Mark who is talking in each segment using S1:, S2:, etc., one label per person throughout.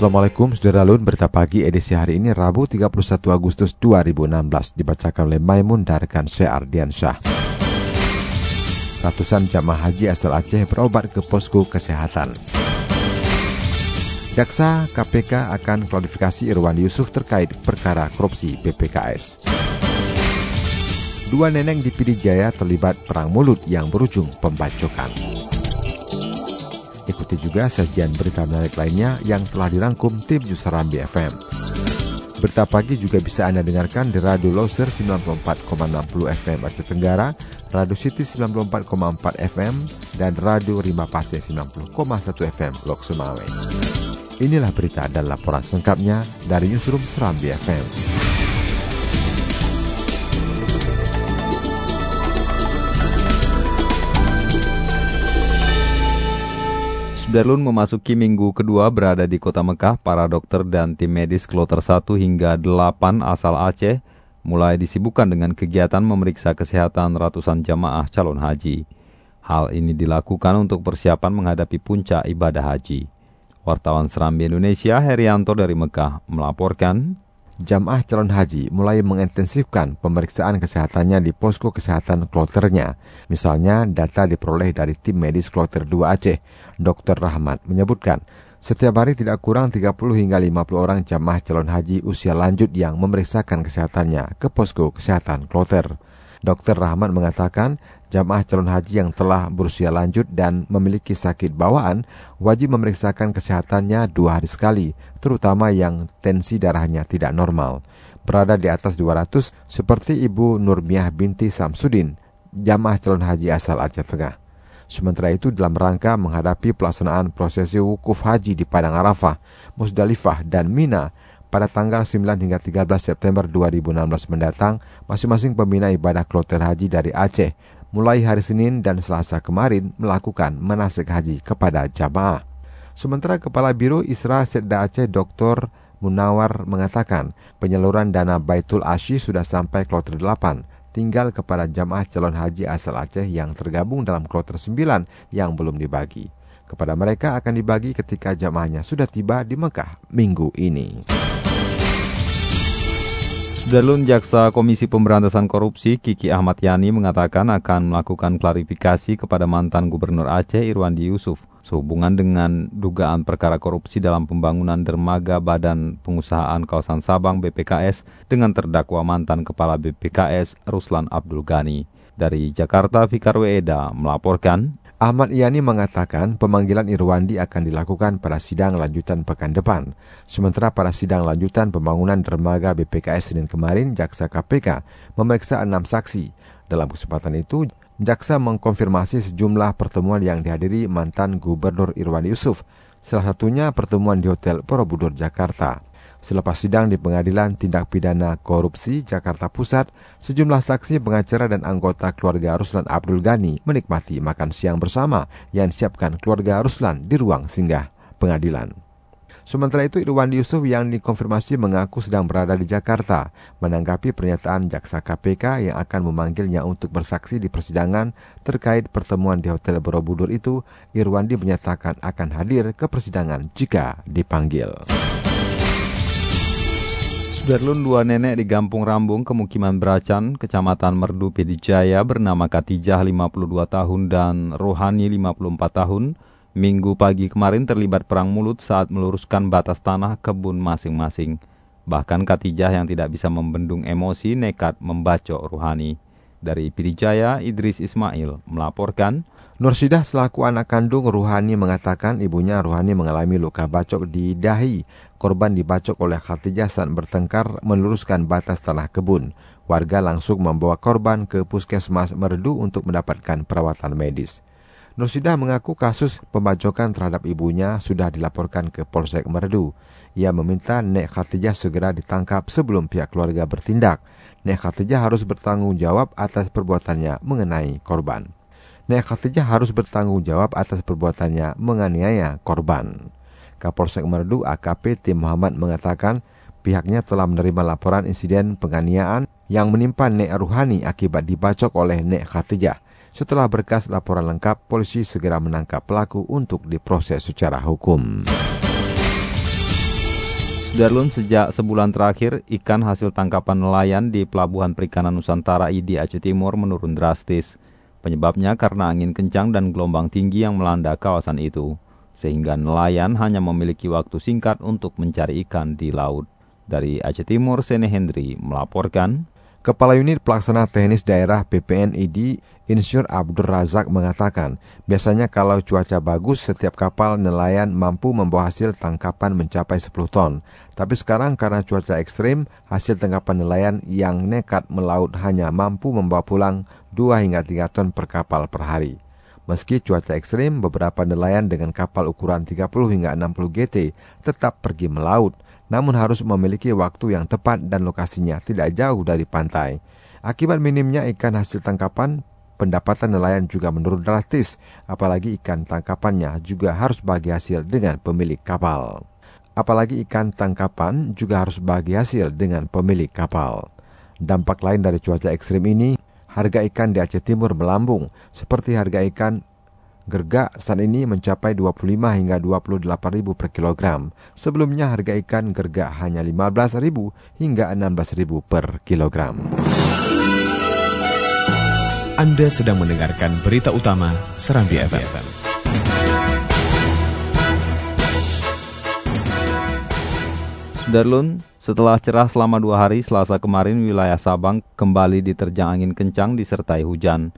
S1: Assalamualaikum saudara Lun, berita pagi edisi hari ini Rabu 31 Agustus 2016 dibacakan oleh Maimun Darkan Syar Diansyah. Ratusan jamaah haji asal Aceh berobat ke posko kesehatan. Jaksa KPK akan klarifikasi Irwan Yusuf terkait perkara korupsi BPKS. Dua neneng di Pidijaya terlibat perang mulut yang berujung pembacokan. Ikuti juga sajian berita menarik lainnya yang telah dirangkum tim Jusarambi FM. Berita pagi juga bisa Anda dengarkan di Radio Loser 94,60 FM Aceh Tenggara, Radio City 94,4 FM, dan Radio Rimba Pase 90,1 FM Lok Sumawe. Inilah berita dan laporan selengkapnya dari Newsroom Serambi FM.
S2: Sudarlun memasuki minggu kedua berada di kota Mekah, para dokter dan tim medis kloter 1 hingga 8 asal Aceh mulai disibukkan dengan kegiatan memeriksa kesehatan ratusan jamaah calon haji. Hal ini dilakukan untuk persiapan menghadapi puncak ibadah haji. Wartawan Serambi Indonesia Herianto dari Mekah melaporkan,
S1: jamaah calon haji mulai mengintensifkan pemeriksaan kesehatannya di posko kesehatan kloternya. Misalnya, data diperoleh dari tim medis kloter 2 Aceh, Dr. Rahmat menyebutkan, setiap hari tidak kurang 30 hingga 50 orang jamaah calon haji usia lanjut yang memeriksakan kesehatannya ke posko kesehatan kloter. Dr. Rahmat mengatakan, jamaah calon haji yang telah berusia lanjut dan memiliki sakit bawaan wajib memeriksakan kesehatannya dua hari sekali, terutama yang tensi darahnya tidak normal. Berada di atas 200 seperti Ibu Nurmiah binti Samsudin, jamaah calon haji asal Aceh Tengah. Sementara itu dalam rangka menghadapi pelaksanaan prosesi wukuf haji di Padang Arafah, Musdalifah, dan Mina, pada tanggal 9 hingga 13 September 2016 mendatang, masing-masing pembina ibadah kloter haji dari Aceh mulai hari Senin dan Selasa kemarin melakukan manasik haji kepada jamaah. Sementara Kepala Biro Isra Sedda Aceh Dr. Munawar mengatakan penyaluran dana Baitul Ashi sudah sampai kloter 8, tinggal kepada jamaah calon haji asal Aceh yang tergabung dalam kloter 9 yang belum dibagi. Kepada mereka akan dibagi ketika jamaahnya sudah tiba di Mekah minggu ini.
S2: Sudarlun Jaksa Komisi Pemberantasan Korupsi Kiki Ahmad Yani mengatakan akan melakukan klarifikasi kepada mantan Gubernur Aceh Irwandi Yusuf sehubungan dengan dugaan perkara korupsi dalam pembangunan dermaga Badan Pengusahaan Kawasan Sabang BPKS dengan terdakwa mantan Kepala BPKS Ruslan Abdul Ghani. Dari Jakarta, Fikar Weeda melaporkan,
S1: Ahmad Yani mengatakan pemanggilan Irwandi akan dilakukan pada sidang lanjutan pekan depan. Sementara pada sidang lanjutan pembangunan dermaga BPKS Senin kemarin, Jaksa KPK memeriksa enam saksi. Dalam kesempatan itu, Jaksa mengkonfirmasi sejumlah pertemuan yang dihadiri mantan Gubernur Irwandi Yusuf, salah satunya pertemuan di Hotel Borobudur, Jakarta. Selepas sidang di Pengadilan Tindak Pidana Korupsi Jakarta Pusat, sejumlah saksi pengacara dan anggota keluarga Ruslan Abdul Ghani menikmati makan siang bersama yang disiapkan keluarga Ruslan di ruang singgah pengadilan. Sementara itu Irwandi Yusuf yang dikonfirmasi mengaku sedang berada di Jakarta menanggapi pernyataan jaksa KPK yang akan memanggilnya untuk bersaksi di persidangan terkait pertemuan di Hotel Borobudur itu, Irwandi menyatakan akan hadir ke persidangan jika dipanggil.
S2: Sudarlun dua nenek di Gampung Rambung, Kemukiman Beracan, Kecamatan Merdu Pidijaya bernama Katijah 52 tahun dan Rohani 54 tahun, minggu pagi kemarin terlibat perang mulut saat meluruskan batas tanah kebun masing-masing. Bahkan Katijah yang tidak bisa membendung emosi nekat membacok Rohani. Dari Pidijaya, Idris Ismail melaporkan,
S1: Nursidah selaku anak kandung Ruhani mengatakan ibunya Ruhani mengalami luka bacok di dahi. Korban dibacok oleh Khatijah saat bertengkar meluruskan batas tanah kebun. Warga langsung membawa korban ke puskesmas Merdu untuk mendapatkan perawatan medis. Nursidah mengaku kasus pembacokan terhadap ibunya sudah dilaporkan ke Polsek Merdu. Ia meminta Nek Khatijah segera ditangkap sebelum pihak keluarga bertindak. Nek Khatijah harus bertanggung jawab atas perbuatannya mengenai korban. Nek Khatijah harus bertanggung jawab atas perbuatannya menganiaya korban. Kapolsek Merdu AKP Tim Muhammad mengatakan pihaknya telah menerima laporan insiden penganiayaan yang menimpa Nek Ruhani akibat dibacok oleh Nek Khatijah. Setelah berkas laporan lengkap, polisi segera menangkap pelaku untuk diproses secara hukum.
S2: Sudarlun, sejak sebulan terakhir, ikan hasil tangkapan nelayan di Pelabuhan Perikanan Nusantara ID Aceh Timur menurun drastis. Penyebabnya karena angin kencang dan gelombang tinggi yang melanda kawasan itu, sehingga nelayan hanya memiliki waktu singkat untuk mencari ikan di laut. Dari Aceh Timur, Sene Hendri melaporkan.
S1: Kepala Unit Pelaksana Teknis Daerah PPNID Insyur Abdur Razak mengatakan, biasanya kalau cuaca bagus, setiap kapal nelayan mampu membawa hasil tangkapan mencapai 10 ton. Tapi sekarang karena cuaca ekstrim, hasil tangkapan nelayan yang nekat melaut hanya mampu membawa pulang 2 hingga 3 ton per kapal per hari. Meski cuaca ekstrim, beberapa nelayan dengan kapal ukuran 30 hingga 60 GT tetap pergi melaut, namun harus memiliki waktu yang tepat dan lokasinya tidak jauh dari pantai. Akibat minimnya ikan hasil tangkapan, pendapatan nelayan juga menurun drastis, apalagi ikan tangkapannya juga harus bagi hasil dengan pemilik kapal. Apalagi ikan tangkapan juga harus bagi hasil dengan pemilik kapal. Dampak lain dari cuaca ekstrim ini, harga ikan di Aceh Timur melambung, seperti harga ikan gerga saat ini mencapai 25 hingga 28 ribu per kilogram. Sebelumnya harga ikan gerga hanya 15 ribu hingga 16 ribu per kilogram.
S3: Anda sedang mendengarkan berita utama Serambi, FM. FM.
S2: Sudarlun, setelah cerah selama dua hari selasa kemarin wilayah Sabang kembali diterjang angin kencang disertai hujan.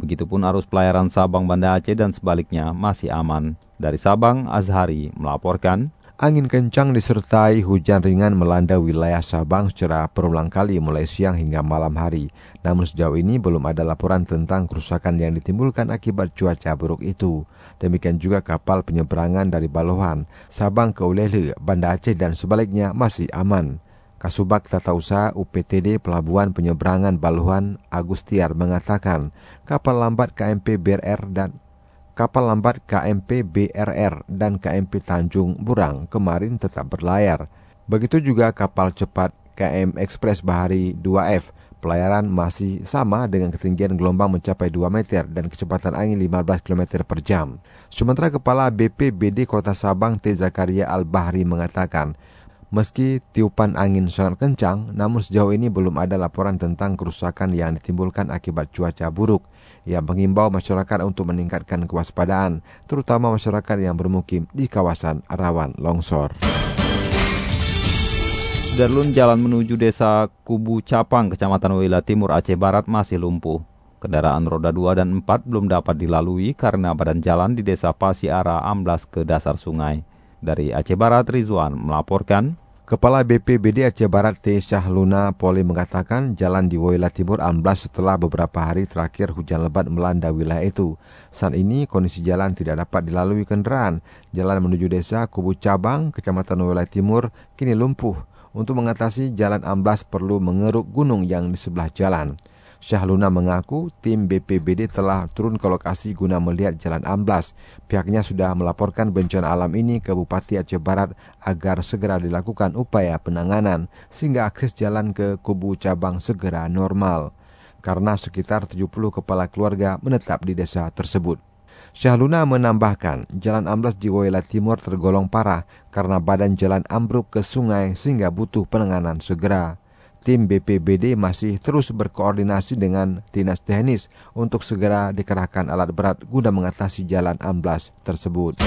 S2: Begitupun arus pelayaran Sabang Banda Aceh dan sebaliknya masih aman. Dari Sabang, Azhari melaporkan.
S1: Angin kencang disertai hujan ringan melanda wilayah Sabang secara berulang kali mulai siang hingga malam hari. Namun sejauh ini belum ada laporan tentang kerusakan yang ditimbulkan akibat cuaca buruk itu. Demikian juga kapal penyeberangan dari Balohan, Sabang ke Ulele, Banda Aceh dan sebaliknya masih aman. Kasubag Tata Usaha UPTD Pelabuhan Penyeberangan Baluhan Agustiar mengatakan kapal lambat KMP BRR dan kapal lambat KMP BRR dan KMP Tanjung Burang kemarin tetap berlayar. Begitu juga kapal cepat KM Express Bahari 2F. Pelayaran masih sama dengan ketinggian gelombang mencapai 2 meter dan kecepatan angin 15 km per jam. Sementara Kepala BPBD Kota Sabang T. Zakaria Al-Bahri mengatakan, meski tiupan angin sangat kencang, namun sejauh ini belum ada laporan tentang kerusakan yang ditimbulkan akibat cuaca buruk. Ia mengimbau masyarakat untuk meningkatkan kewaspadaan, terutama masyarakat yang bermukim di kawasan rawan longsor.
S2: Darlun jalan menuju desa Kubu Capang, Kecamatan Wila Timur, Aceh Barat masih lumpuh. Kendaraan roda 2 dan 4 belum dapat dilalui karena badan jalan di desa Pasiara amblas ke dasar sungai. Dari Aceh Barat, Rizwan melaporkan.
S1: Kepala BPBD Aceh Barat T. Syahluna Poli mengatakan jalan di Woyla Timur amblas setelah beberapa hari terakhir hujan lebat melanda wilayah itu. Saat ini kondisi jalan tidak dapat dilalui kendaraan. Jalan menuju desa Kubu Cabang, Kecamatan Woyla Timur, kini lumpuh. Untuk mengatasi jalan amblas perlu mengeruk gunung yang di sebelah jalan. Syahluna mengaku tim BPBD telah turun ke lokasi guna melihat jalan amblas. Pihaknya sudah melaporkan bencana alam ini ke Bupati Aceh Barat agar segera dilakukan upaya penanganan sehingga akses jalan ke kubu cabang segera normal. Karena sekitar 70 kepala keluarga menetap di desa tersebut. Syahluna menambahkan, jalan amblas di Woyla Timur tergolong parah karena badan jalan ambruk ke sungai sehingga butuh penanganan segera tim BPBD masih terus berkoordinasi dengan dinas teknis untuk segera dikerahkan alat berat guna mengatasi jalan amblas tersebut.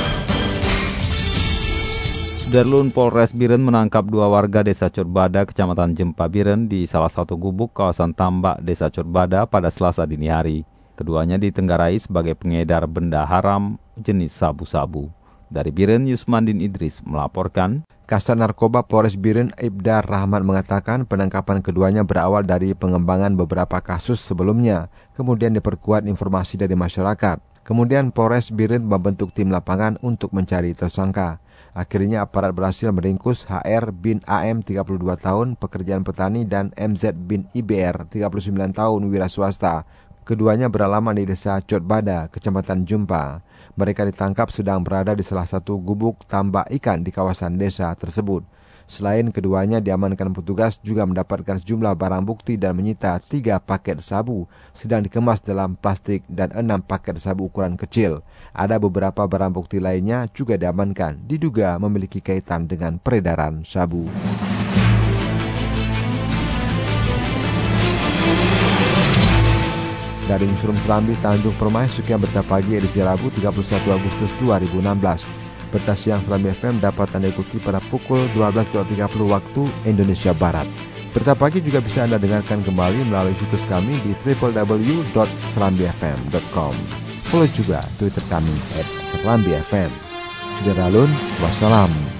S2: Darlun Polres Biren menangkap dua warga desa Curbada, kecamatan Jempa Biren di salah satu gubuk kawasan tambak desa Curbada pada selasa dini hari. Keduanya ditenggarai sebagai pengedar benda haram jenis sabu-sabu. Dari Biren, Yusmandin Idris melaporkan.
S1: Kasar Narkoba Polres Biren Ibdar Rahman mengatakan penangkapan keduanya berawal dari pengembangan beberapa kasus sebelumnya, kemudian diperkuat informasi dari masyarakat. Kemudian Polres Birin membentuk tim lapangan untuk mencari tersangka. Akhirnya aparat berhasil meringkus HR bin AM 32 tahun pekerjaan petani dan MZ bin IBR 39 tahun wira swasta. Keduanya beralaman di desa Cotbada, kecamatan Jumpa. Mereka ditangkap sedang berada di salah satu gubuk tambak ikan di kawasan desa tersebut. Selain keduanya diamankan petugas juga mendapatkan sejumlah barang bukti dan menyita tiga paket sabu sedang dikemas dalam plastik dan enam paket sabu ukuran kecil. Ada beberapa barang bukti lainnya juga diamankan diduga memiliki kaitan dengan peredaran sabu. Dari Newsroom Serambi Tanjung Permai, sekian berita pagi edisi Rabu 31 Agustus 2016. Berita siang Serambi FM dapat Anda ikuti pada pukul 12.30 waktu Indonesia Barat. Berita pagi juga bisa Anda dengarkan kembali melalui situs kami di www.serambifm.com. Follow juga Twitter kami at Serambi FM. Sudah wassalam.